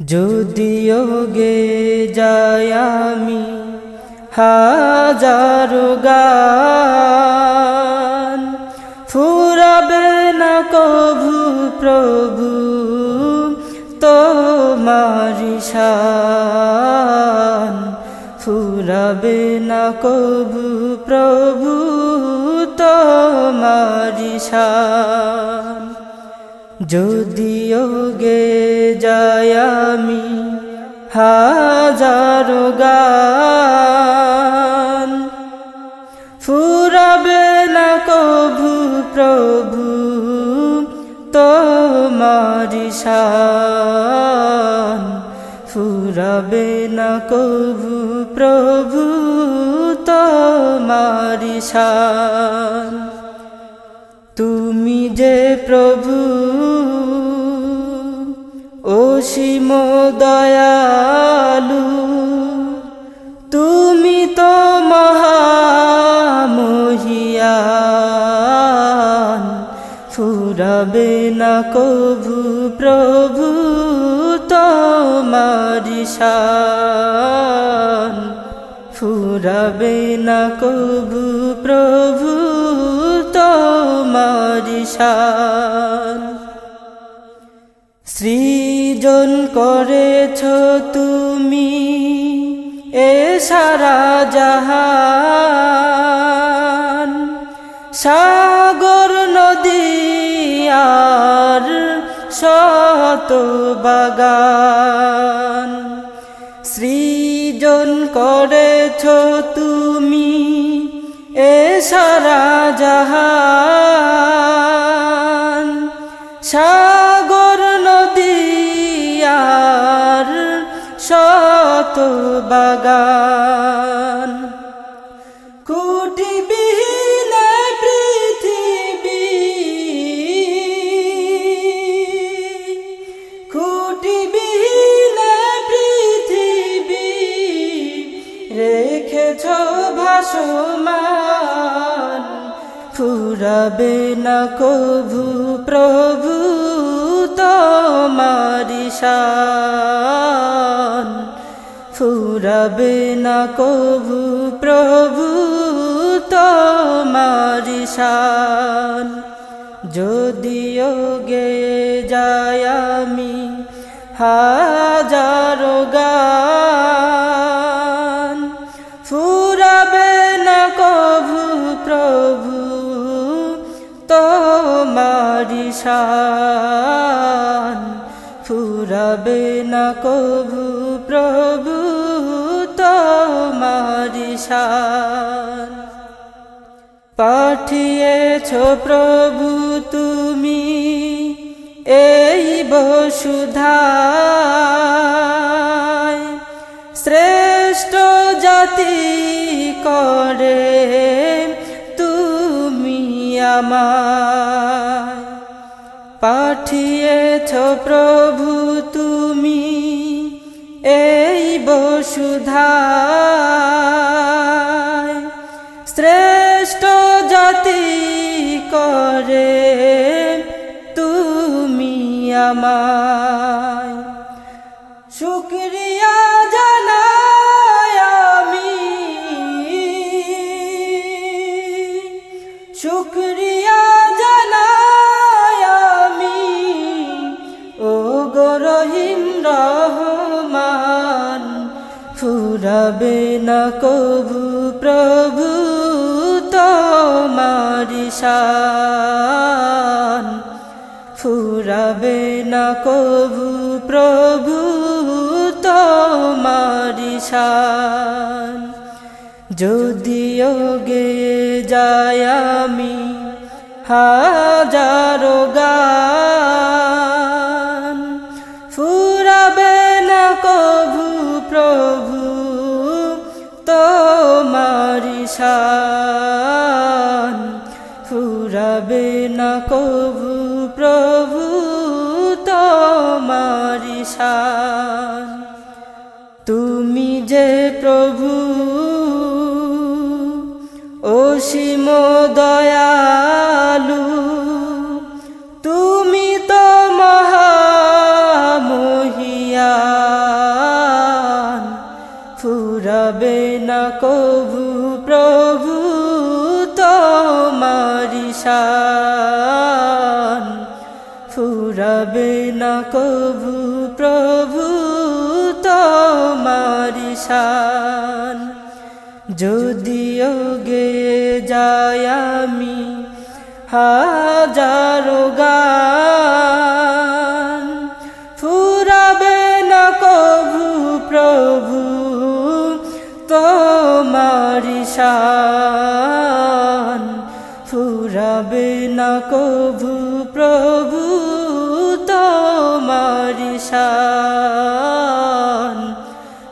যদিও গে যাই আমি হাজারো গান, ফুরাবে না কভু প্রভু তোমারি শান, ফুরাবে না কভু প্রভু তোমারি শান। যদিও গে যাই আমি হাজারো গান। ফুরাবে না কভু প্রভু তোমারি শান। ফুরাবে না কভু প্রভু তোমারি শান। তুমি যে প্রভু অসীম দয়ালু, তুমি তো মহামহিয়ান। ফুরাবে না কভু প্রভু তোমারি শান। ফুরাবে না কভু প্রভু তোমারি শান। সৃজন করেছ তুমি এ সারা জাহান। সাগর, নদী আর শত বাগান। সৃজন করেছ তুমি এ সারা জাহান। সাগর বাগান। কুটিবিহীন পৃথিবী। কুটিবিহীন পৃথিবী। রেখেছ ভাসমান। ফুরাবে না কভু প্রভু তোমারি ফুরাবে না কভু প্রভু তোমারি শান। যদিও গে যাই আমি হাজারো গান। ফুরাবে না কভু প্রভু তোমারি ফুরাবে না কভু প্রভু তোমারি শান পাঠিয়েছ প্রভু তুমি এই বসুধায়। শ্রেষ্ঠ জাতি করে তুমি আমায়। পাঠিয়েছ প্রভু তুমি এই বসুধা শ্রেষ্ঠ জাতি করে তুমি আমায়। শুক্রিয়া জানাই আমি। শুক্রিয়া ফুরাবে না কভু প্রভু তোমারি শান। ফুরাবে না কভু প্রভু তোমারি যদিও গে যায় আমি হাজারো প্রভু, অসীম দয়ালু, তুমি তো মহামহিয়ান। ফুরাবে না কবু প্রভু তোমারি শান। ফুরাবে না কবু প্রভু তোমারি শান। যদিও গে যায় আমি হাজারো গান। ফুরাবে না কভু প্রভু তোমারি শান। ফুরাবে না কভু প্রভু তোমারি শান।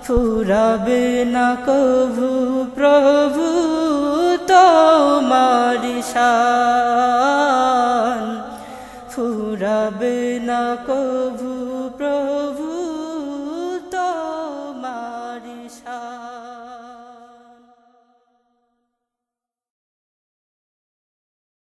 ফুরাবে না কভু প্রভু তোমার শান। ফুরাবে না কভু